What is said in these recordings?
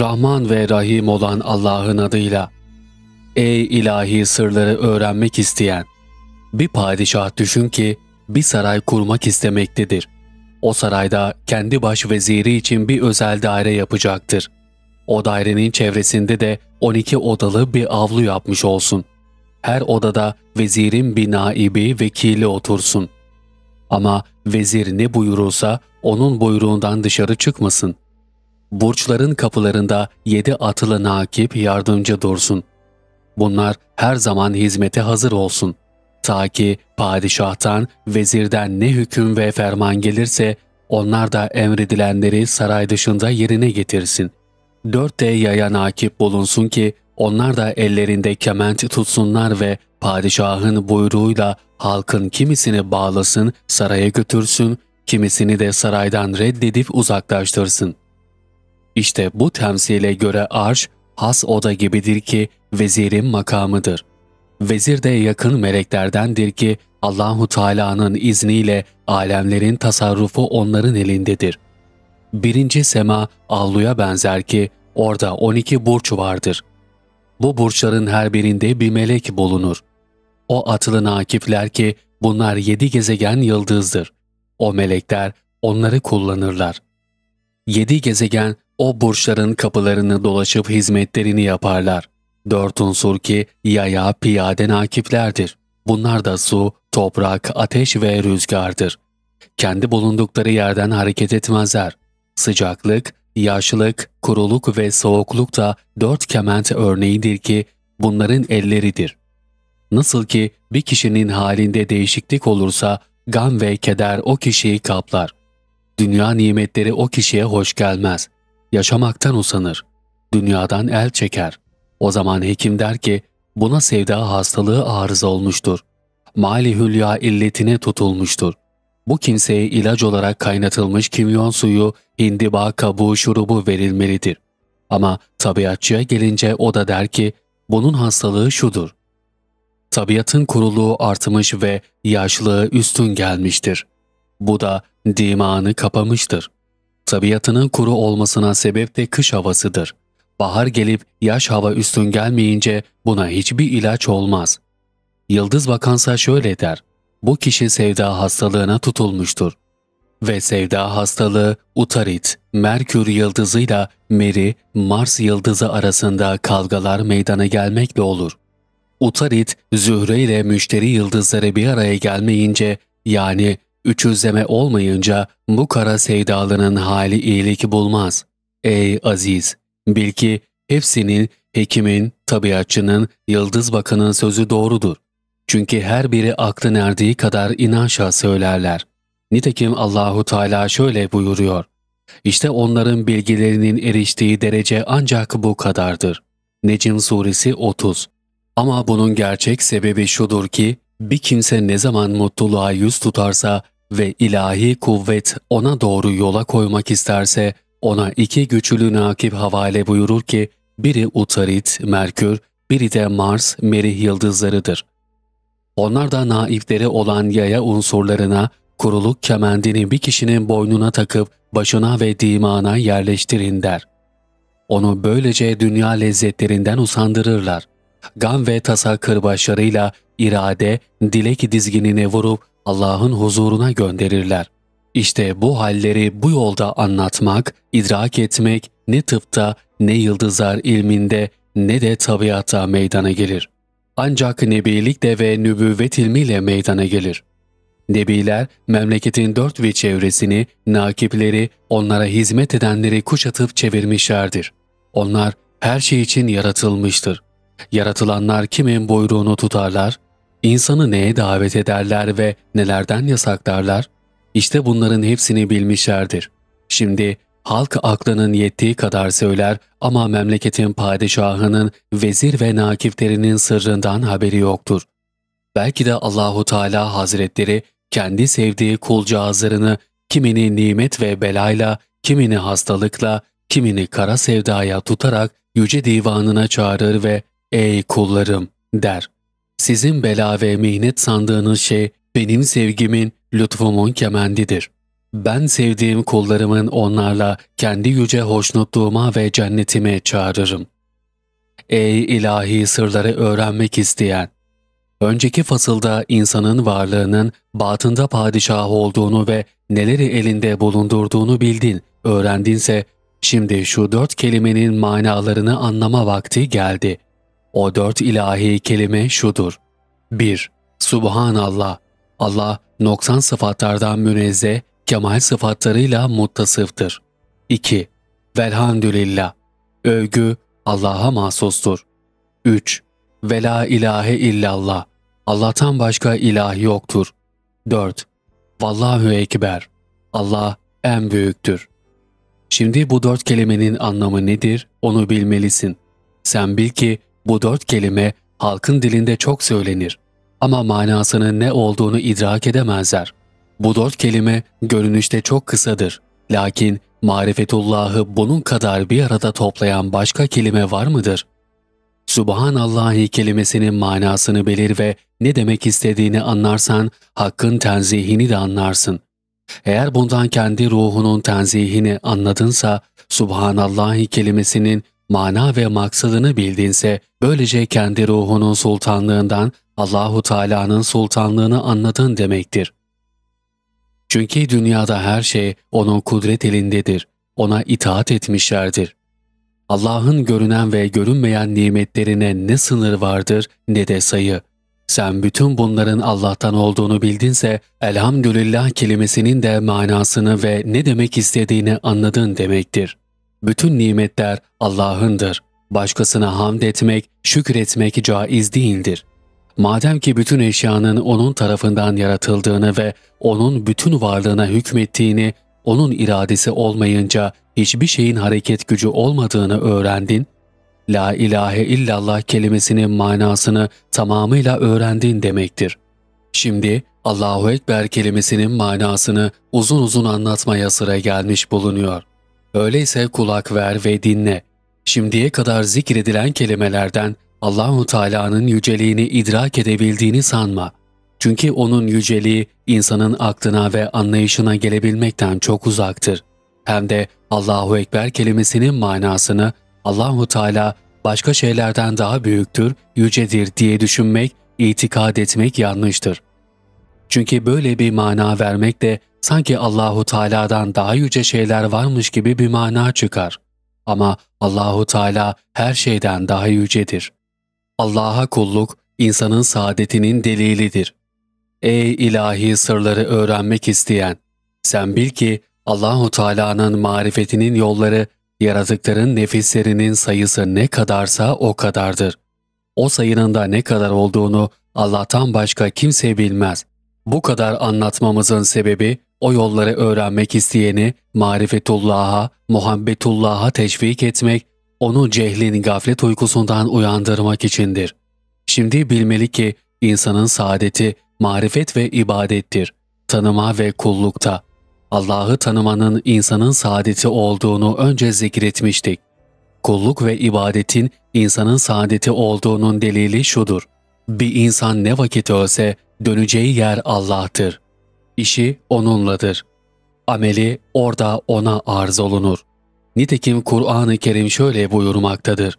Rahman ve Rahim olan Allah'ın adıyla. Ey ilahi sırları öğrenmek isteyen! Bir padişah düşün ki bir saray kurmak istemektedir. O sarayda kendi baş veziri için bir özel daire yapacaktır. O dairenin çevresinde de 12 odalı bir avlu yapmış olsun. Her odada vezirin bir naibi vekili otursun. Ama vezir ne buyurursa onun buyruğundan dışarı çıkmasın. Burçların kapılarında yedi atılı nakip yardımcı dursun. Bunlar her zaman hizmete hazır olsun. Ta ki padişahtan, vezirden ne hüküm ve ferman gelirse onlar da emredilenleri saray dışında yerine getirsin. Dört de yaya nakip bulunsun ki onlar da ellerinde kement tutsunlar ve padişahın buyruğuyla halkın kimisini bağlasın, saraya götürsün, kimisini de saraydan reddedip uzaklaştırsın. İşte bu temsile göre arş, has oda gibidir ki vezirin makamıdır. Vezir de yakın meleklerdendir ki Allahu Teala'nın izniyle alemlerin tasarrufu onların elindedir. Birinci sema avluya benzer ki orada 12 burç vardır. Bu burçların her birinde bir melek bulunur. O atılı nakifler ki bunlar yedi gezegen yıldızdır. O melekler onları kullanırlar. Yedi gezegen o burçların kapılarını dolaşıp hizmetlerini yaparlar. Dört unsur ki yaya piyade nakiplerdir. Bunlar da su, toprak, ateş ve rüzgardır. Kendi bulundukları yerden hareket etmezler. Sıcaklık, yaşlılık, kuruluk ve soğukluk da dört kement örneğidir ki bunların elleridir. Nasıl ki bir kişinin halinde değişiklik olursa gam ve keder o kişiyi kaplar. Dünya nimetleri o kişiye hoş gelmez. Yaşamaktan usanır. Dünyadan el çeker. O zaman hekim der ki buna sevda hastalığı arıza olmuştur. Mali hülya illetine tutulmuştur. Bu kimseye ilaç olarak kaynatılmış kimyon suyu, hindiba kabuğu şurubu verilmelidir. Ama tabiatçıya gelince o da der ki bunun hastalığı şudur. Tabiatın kuruluğu artmış ve yaşlılığı üstün gelmiştir. Bu da dimanı kapamıştır. Tabiatının kuru olmasına sebep de kış havasıdır. Bahar gelip yaş hava üstün gelmeyince buna hiçbir ilaç olmaz. Yıldız vakansa şöyle der, bu kişi sevda hastalığına tutulmuştur. Ve sevda hastalığı Utarit, Merkür yıldızıyla Meri, Mars yıldızı arasında kavgalar meydana gelmekle olur. Utarit, Zühre ile müşteri yıldızları bir araya gelmeyince yani üçüzleme olmayınca bu kara sevdalının hali iyilik bulmaz. Ey aziz! Bil ki hepsinin, hekimin, tabiatçının, yıldız bakanın sözü doğrudur. Çünkü her biri aklın erdiği kadar inançla söylerler. Nitekim Allahu Teala şöyle buyuruyor. İşte onların bilgilerinin eriştiği derece ancak bu kadardır. Necim Suresi 30 Ama bunun gerçek sebebi şudur ki, bir kimse ne zaman mutluluğa yüz tutarsa ve ilahi kuvvet ona doğru yola koymak isterse, ona iki güçlü nakip havale buyurur ki, biri Utarit, Merkür, biri de Mars, Merih yıldızlarıdır. Onlar da naifleri olan yaya unsurlarına, kuruluk kemendini bir kişinin boynuna takıp başına ve dimağına yerleştirin der. Onu böylece dünya lezzetlerinden usandırırlar. Gam ve tasa kırbaçlarıyla irade, dilek dizginine vurup Allah'ın huzuruna gönderirler. İşte bu halleri bu yolda anlatmak, idrak etmek ne tıpta, ne yıldızlar ilminde, ne de tabiatta meydana gelir. Ancak nebilik de ve nübüvvet ilmiyle meydana gelir. Nebiler, memleketin dört ve çevresini, nakipleri, onlara hizmet edenleri kuşatıp çevirmişlerdir. Onlar her şey için yaratılmıştır. Yaratılanlar kimin buyruğunu tutarlar? İnsanı neye davet ederler ve nelerden yasaklarlar? İşte bunların hepsini bilmişlerdir. Şimdi halk aklının yettiği kadar söyler ama memleketin padişahının, vezir ve nakiflerinin sırrından haberi yoktur. Belki de Allahu Teala Hazretleri kendi sevdiği kulcağızlarını kimini nimet ve belayla, kimini hastalıkla, kimini kara sevdaya tutarak yüce divanına çağırır ve ''Ey kullarım'' der. Sizin bela ve mihnet sandığınız şey benim sevgimin, lütfumun kemendidir. Ben sevdiğim kullarımın onlarla kendi yüce hoşnutluğuma ve cennetime çağırırım. Ey ilahi sırları öğrenmek isteyen! Önceki fasılda insanın varlığının batında padişah olduğunu ve neleri elinde bulundurduğunu bildin, öğrendinse şimdi şu dört kelimenin manalarını anlama vakti geldi. O dört ilahi kelime şudur. 1. Subhanallah. Allah noksan sıfatlardan münezzeh, kemal sıfatlarıyla muttasıftır. 2. Velhamdülillah. Övgü Allah'a mahsustur. 3. Ve la ilahe illallah. Allah'tan başka ilah yoktur. 4. Vallahu Ekber. Allah en büyüktür. Şimdi bu dört kelimenin anlamı nedir onu bilmelisin. Sen bil ki bu dört kelime halkın dilinde çok söylenir ama manasının ne olduğunu idrak edemezler. Bu dört kelime görünüşte çok kısadır. Lakin marifetullahı bunun kadar bir arada toplayan başka kelime var mıdır? Subhanallahi kelimesinin manasını bilir ve ne demek istediğini anlarsan hakkın tenzihini de anlarsın. Eğer bundan kendi ruhunun tenzihini anladınsa, Subhanallahi kelimesinin mana ve maksadını bildinse, böylece kendi ruhunun sultanlığından Allahu Teala'nın sultanlığını anladın demektir. Çünkü dünyada her şey onun kudret elindedir. Ona itaat etmişlerdir. Allah'ın görünen ve görünmeyen nimetlerine ne sınır vardır ne de sayı. Sen bütün bunların Allah'tan olduğunu bildinse elhamdülillah kelimesinin de manasını ve ne demek istediğini anladın demektir. Bütün nimetler Allah'ındır. Başkasına hamd etmek, şükretmek caiz değildir. Madem ki bütün eşyanın onun tarafından yaratıldığını ve onun bütün varlığına hükmettiğini, onun iradesi olmayınca hiçbir şeyin hareket gücü olmadığını öğrendin, La ilahe illallah kelimesinin manasını tamamıyla öğrendin demektir. Şimdi Allahu Ekber kelimesinin manasını uzun uzun anlatmaya sıra gelmiş bulunuyor. Öyleyse kulak ver ve dinle. Şimdiye kadar zikredilen kelimelerden Allahu Teala'nın yüceliğini idrak edebildiğini sanma. Çünkü onun yüceliği insanın aklına ve anlayışına gelebilmekten çok uzaktır. Hem de Allahu Ekber kelimesinin manasını Allahu Teala başka şeylerden daha büyüktür, yücedir diye düşünmek, itikad etmek yanlıştır. Çünkü böyle bir mana vermek de sanki Allahu Teala'dan daha yüce şeyler varmış gibi bir mana çıkar. Ama Allahu Teala her şeyden daha yücedir. Allah'a kulluk insanın saadetinin delilidir. Ey ilahi sırları öğrenmek isteyen, sen bil ki Allahu Teala'nın marifetinin yolları yaratıkların nefislerinin sayısı ne kadarsa o kadardır. O sayının da ne kadar olduğunu Allah'tan başka kimse bilmez. Bu kadar anlatmamızın sebebi o yolları öğrenmek isteyeni marifetullah'a, muhabbetullah'a teşvik etmek onu cehlin gaflet uykusundan uyandırmak içindir. Şimdi bilmeli ki insanın saadeti marifet ve ibadettir, tanıma ve kullukta. Allah'ı tanımanın insanın saadeti olduğunu önce zikretmiştik. Kulluk ve ibadetin insanın saadeti olduğunun delili şudur. Bir insan ne vakit ölse döneceği yer Allah'tır. İşi O'nunladır. Ameli orada O'na arz olunur. Nitekim Kur'an-ı Kerim şöyle buyurmaktadır.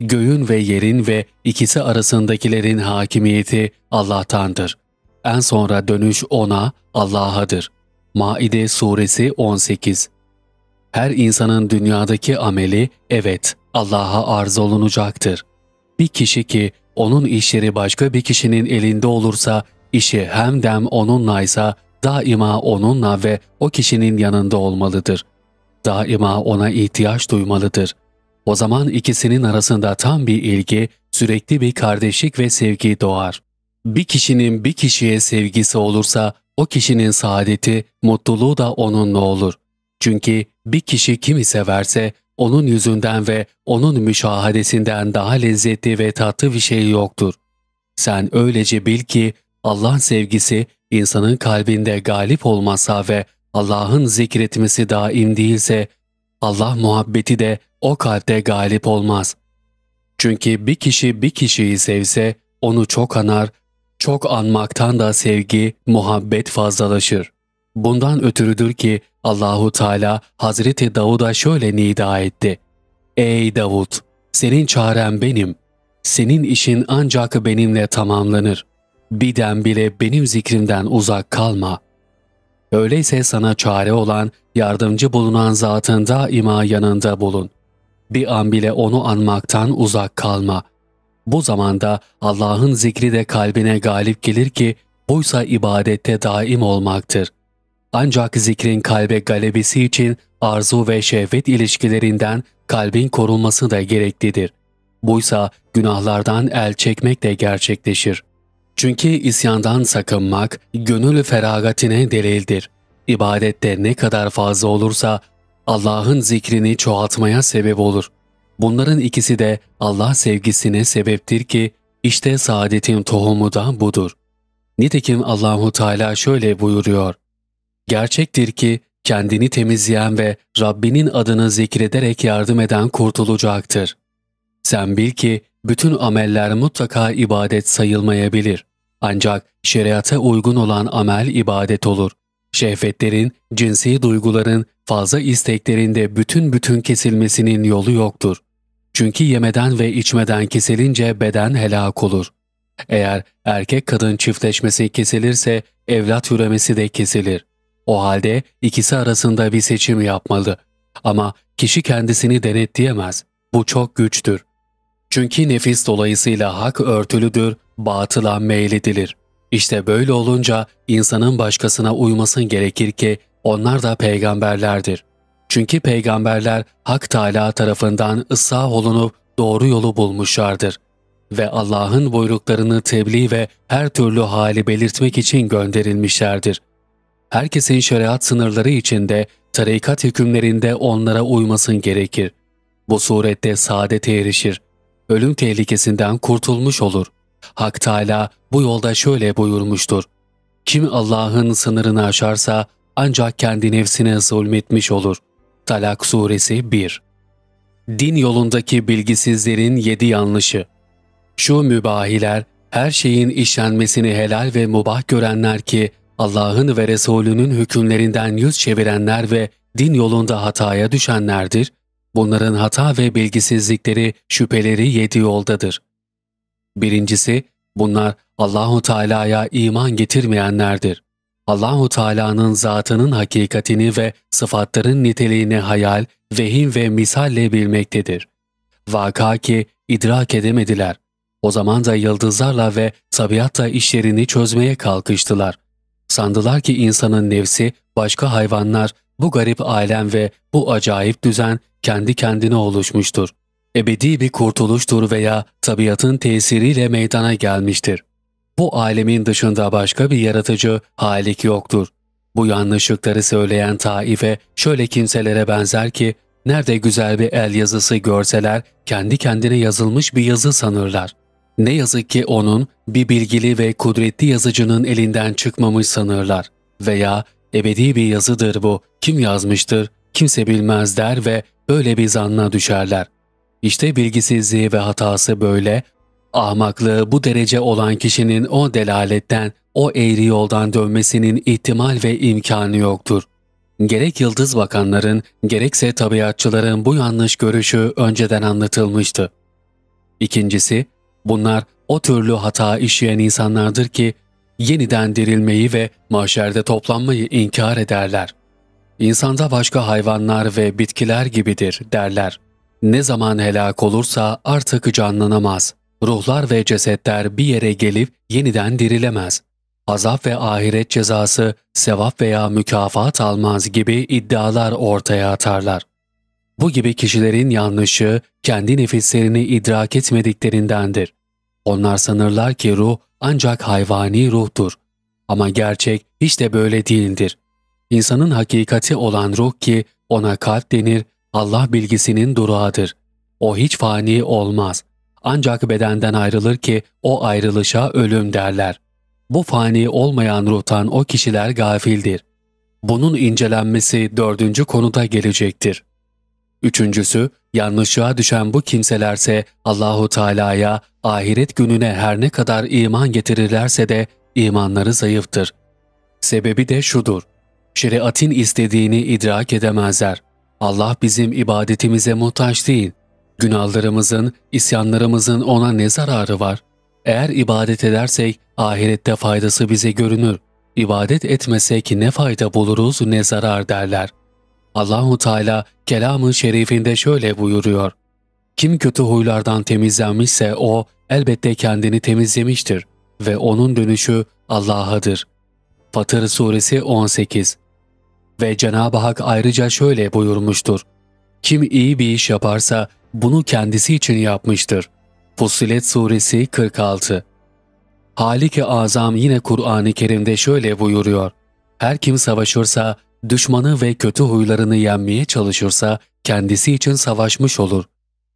Göğün ve yerin ve ikisi arasındakilerin hakimiyeti Allah'tandır. En sonra dönüş O'na, Allah'adır. Maide Suresi 18 Her insanın dünyadaki ameli evet Allah'a arz olunacaktır. Bir kişi ki onun işleri başka bir kişinin elinde olursa işi hem dem onunlaysa daima onunla ve o kişinin yanında olmalıdır daima ona ihtiyaç duymalıdır. O zaman ikisinin arasında tam bir ilgi, sürekli bir kardeşlik ve sevgi doğar. Bir kişinin bir kişiye sevgisi olursa o kişinin saadeti, mutluluğu da onunla olur. Çünkü bir kişi kimi severse onun yüzünden ve onun müşahadesinden daha lezzetli ve tatlı bir şey yoktur. Sen öylece bil ki Allah sevgisi insanın kalbinde galip olmasa ve Allah'ın zikretmesi daim değilse, Allah muhabbeti de o kalpte galip olmaz. Çünkü bir kişi bir kişiyi sevse, onu çok anar, çok anmaktan da sevgi, muhabbet fazlalaşır. Bundan ötürüdür ki Allahu Teala Hazreti Davud'a şöyle nida etti. Ey Davud! Senin çaren benim. Senin işin ancak benimle tamamlanır. Biden bile benim zikrimden uzak kalma. Öyleyse sana çare olan, yardımcı bulunan zatın daima yanında bulun. Bir an bile onu anmaktan uzak kalma. Bu zamanda Allah'ın zikri de kalbine galip gelir ki, buysa ibadette daim olmaktır. Ancak zikrin kalbe galebesi için arzu ve şehvet ilişkilerinden kalbin korunması da gereklidir. Buysa günahlardan el çekmek de gerçekleşir. Çünkü isyandan sakınmak gönül feragatine delildir. İbadette ne kadar fazla olursa Allah'ın zikrini çoğaltmaya sebep olur. Bunların ikisi de Allah sevgisine sebeptir ki işte saadetin tohumu da budur. Nitekim Allahu Teala şöyle buyuruyor. Gerçektir ki kendini temizleyen ve Rabbinin adını zikrederek yardım eden kurtulacaktır. Sen bil ki bütün ameller mutlaka ibadet sayılmayabilir. Ancak şeriata uygun olan amel ibadet olur. Şehvetlerin, cinsi duyguların, fazla isteklerinde bütün bütün kesilmesinin yolu yoktur. Çünkü yemeden ve içmeden kesilince beden helak olur. Eğer erkek kadın çiftleşmesi kesilirse evlat üremesi de kesilir. O halde ikisi arasında bir seçim yapmalı. Ama kişi kendisini denetleyemez. Bu çok güçtür. Çünkü nefis dolayısıyla hak örtülüdür, batıla meyledilir. İşte böyle olunca insanın başkasına uymasın gerekir ki onlar da peygamberlerdir. Çünkü peygamberler Hak Teala tarafından ıslah olunup doğru yolu bulmuşlardır. Ve Allah'ın buyruklarını tebliğ ve her türlü hali belirtmek için gönderilmişlerdir. Herkesin şeriat sınırları içinde, tarikat hükümlerinde onlara uymasın gerekir. Bu surette saadete erişir. Ölüm tehlikesinden kurtulmuş olur. Hak Teala bu yolda şöyle buyurmuştur. Kim Allah'ın sınırını aşarsa ancak kendi nefsine zulmetmiş olur. Talak Suresi 1 Din yolundaki bilgisizlerin yedi yanlışı Şu mübahiler, her şeyin işlenmesini helal ve mubah görenler ki Allah'ın ve Resulünün hükümlerinden yüz çevirenler ve din yolunda hataya düşenlerdir. Bunların hata ve bilgisizlikleri, şüpheleri yedi yoldadır. Birincisi, bunlar Allahu Teala'ya iman getirmeyenlerdir. Allahu Teala'nın zatının hakikatini ve sıfatların niteliğini hayal, vehim ve misalle bilmektedir. Vaka ki idrak edemediler. O zaman da yıldızlarla ve tabiatla işlerini çözmeye kalkıştılar. Sandılar ki insanın nefsi, başka hayvanlar, bu garip alem ve bu acayip düzen kendi kendine oluşmuştur. Ebedi bir kurtuluştur veya tabiatın tesiriyle meydana gelmiştir. Bu alemin dışında başka bir yaratıcı, halik yoktur. Bu yanlışlıkları söyleyen taife şöyle kimselere benzer ki, nerede güzel bir el yazısı görseler kendi kendine yazılmış bir yazı sanırlar. Ne yazık ki onun bir bilgili ve kudretli yazıcının elinden çıkmamış sanırlar. Veya ebedi bir yazıdır bu, kim yazmıştır, kimse bilmez der ve böyle bir zanna düşerler. İşte bilgisizliği ve hatası böyle, ahmaklığı bu derece olan kişinin o delaletten, o eğri yoldan dönmesinin ihtimal ve imkanı yoktur. Gerek yıldız bakanların, gerekse tabiatçıların bu yanlış görüşü önceden anlatılmıştı. İkincisi, bunlar o türlü hata işleyen insanlardır ki, yeniden dirilmeyi ve mahşerde toplanmayı inkar ederler. İnsanda başka hayvanlar ve bitkiler gibidir derler. Ne zaman helak olursa artık canlanamaz. Ruhlar ve cesetler bir yere gelip yeniden dirilemez. Azap ve ahiret cezası, sevap veya mükafat almaz gibi iddialar ortaya atarlar. Bu gibi kişilerin yanlışı kendi nefislerini idrak etmediklerindendir. Onlar sanırlar ki ruh ancak hayvani ruhtur. Ama gerçek hiç de böyle değildir. İnsanın hakikati olan ruh ki ona kalp denir, Allah bilgisinin durağıdır. O hiç fani olmaz. Ancak bedenden ayrılır ki o ayrılışa ölüm derler. Bu fani olmayan ruhtan o kişiler gafildir. Bunun incelenmesi dördüncü konuda gelecektir. Üçüncüsü, yanlışlığa düşen bu kimselerse Allahu Teala'ya ahiret gününe her ne kadar iman getirirlerse de imanları zayıftır. Sebebi de şudur. Şeriatın istediğini idrak edemezler. Allah bizim ibadetimize muhtaç değil. Günahlarımızın, isyanlarımızın ona ne zararı var? Eğer ibadet edersek ahirette faydası bize görünür. İbadet etmesek ne fayda buluruz ne zarar derler. Allahu Teala kelamı şerifinde şöyle buyuruyor. Kim kötü huylardan temizlenmişse o elbette kendini temizlemiştir ve onun dönüşü Allah'adır. Fatır Suresi 18 Ve Cenab-ı Hak ayrıca şöyle buyurmuştur. Kim iyi bir iş yaparsa bunu kendisi için yapmıştır. Fussilet Suresi 46 Halik-i Azam yine Kur'an-ı Kerim'de şöyle buyuruyor. Her kim savaşırsa, düşmanı ve kötü huylarını yenmeye çalışırsa kendisi için savaşmış olur.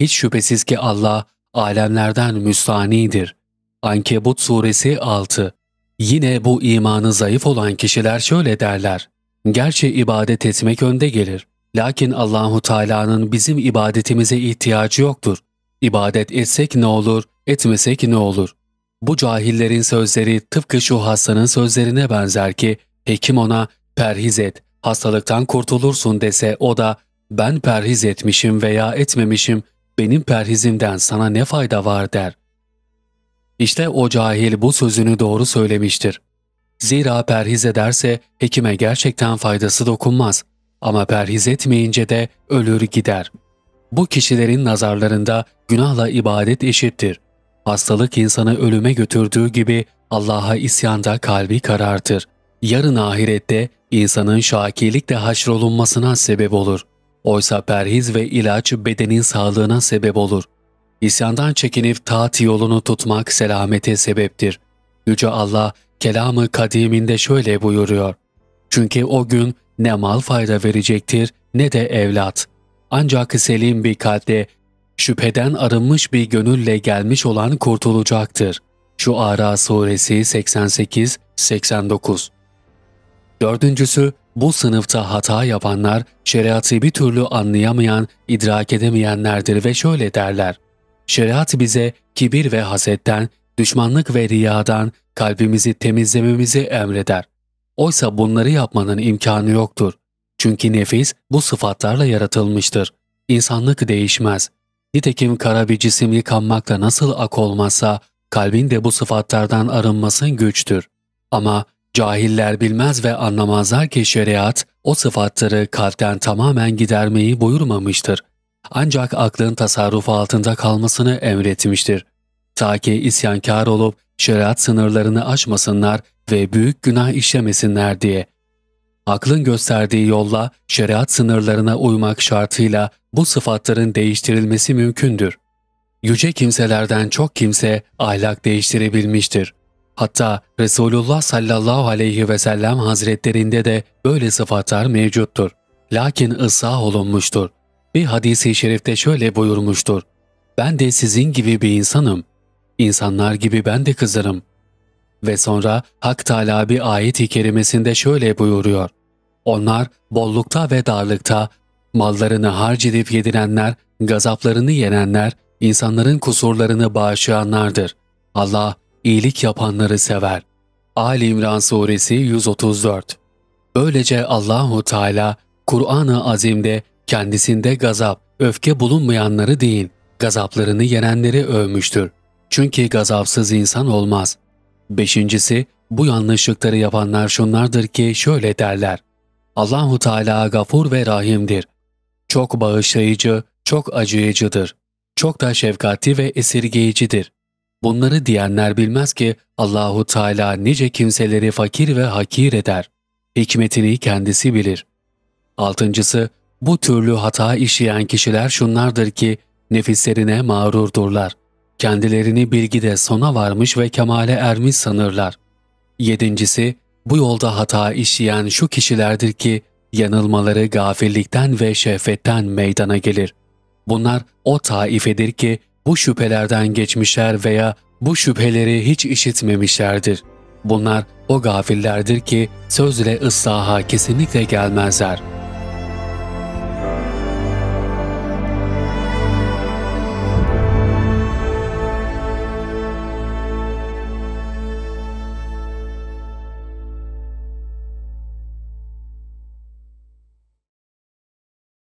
Hiç şüphesiz ki Allah alemlerden müstanidir. Ankebut Suresi 6 Yine bu imanı zayıf olan kişiler şöyle derler. Gerçi ibadet etmek önde gelir. Lakin Allahu Teala'nın bizim ibadetimize ihtiyacı yoktur. İbadet etsek ne olur, etmesek ne olur? Bu cahillerin sözleri tıpkı şu hastanın sözlerine benzer ki hekim ona perhiz et, hastalıktan kurtulursun dese o da ben perhiz etmişim veya etmemişim, benim perhizimden sana ne fayda var der. İşte o cahil bu sözünü doğru söylemiştir. Zira perhiz ederse hekime gerçekten faydası dokunmaz ama perhiz etmeyince de ölür gider. Bu kişilerin nazarlarında günahla ibadet eşittir. Hastalık insanı ölüme götürdüğü gibi Allah'a isyanda kalbi karartır. Yarın ahirette insanın şakilikle haşrolunmasına sebep olur. Oysa perhiz ve ilaç bedenin sağlığına sebep olur. İsyandan çekinip taat yolunu tutmak selamete sebeptir. Yüce Allah kelamı kadiminde şöyle buyuruyor. Çünkü o gün ne mal fayda verecektir ne de evlat. Ancak selim bir kalpte şüpheden arınmış bir gönülle gelmiş olan kurtulacaktır. Şu Ara Suresi 88-89 Dördüncüsü, bu sınıfta hata yapanlar, şeriatı bir türlü anlayamayan, idrak edemeyenlerdir ve şöyle derler. Şeriat bize kibir ve hasetten, düşmanlık ve riyadan kalbimizi temizlememizi emreder. Oysa bunları yapmanın imkanı yoktur. Çünkü nefis bu sıfatlarla yaratılmıştır. İnsanlık değişmez. Nitekim kara bir cisim yıkanmakla nasıl ak olmazsa, kalbin de bu sıfatlardan arınması güçtür. Ama cahiller bilmez ve anlamazlar ki şeriat, o sıfatları kalpten tamamen gidermeyi buyurmamıştır. Ancak aklın tasarrufu altında kalmasını emretmiştir. Ta ki isyankar olup şeriat sınırlarını aşmasınlar ve büyük günah işlemesinler diye. Aklın gösterdiği yolla şeriat sınırlarına uymak şartıyla bu sıfatların değiştirilmesi mümkündür. Yüce kimselerden çok kimse ahlak değiştirebilmiştir. Hatta Resulullah sallallahu aleyhi ve sellem hazretlerinde de böyle sıfatlar mevcuttur. Lakin ıslah olunmuştur. Bir hadisi şerifte şöyle buyurmuştur. Ben de sizin gibi bir insanım. İnsanlar gibi ben de kızarım. Ve sonra Hak Teala bir ayet-i kerimesinde şöyle buyuruyor. Onlar bollukta ve darlıkta, mallarını harc edip yedirenler, gazaplarını yenenler, insanların kusurlarını bağışlayanlardır. Allah iyilik yapanları sever. Ali İmran Suresi 134 Böylece Allahu Teala Kur'an-ı Azim'de kendisinde gazap, öfke bulunmayanları değil, gazaplarını yenenleri övmüştür. Çünkü gazapsız insan olmaz. Beşincisi, bu yanlışlıkları yapanlar şunlardır ki şöyle derler. Allahu Teala gafur ve rahimdir. Çok bağışlayıcı, çok acıyıcıdır. Çok da şefkatli ve esirgeyicidir. Bunları diyenler bilmez ki Allahu Teala nice kimseleri fakir ve hakir eder. Hikmetini kendisi bilir. Altıncısı, bu türlü hata işleyen kişiler şunlardır ki nefislerine mağrurdurlar. Kendilerini bilgide sona varmış ve kemale ermiş sanırlar. Yedincisi, bu yolda hata işleyen şu kişilerdir ki yanılmaları gafillikten ve şehvetten meydana gelir. Bunlar o taifedir ki bu şüphelerden geçmişler veya bu şüpheleri hiç işitmemişlerdir. Bunlar o gafillerdir ki sözle ıslaha kesinlikle gelmezler.''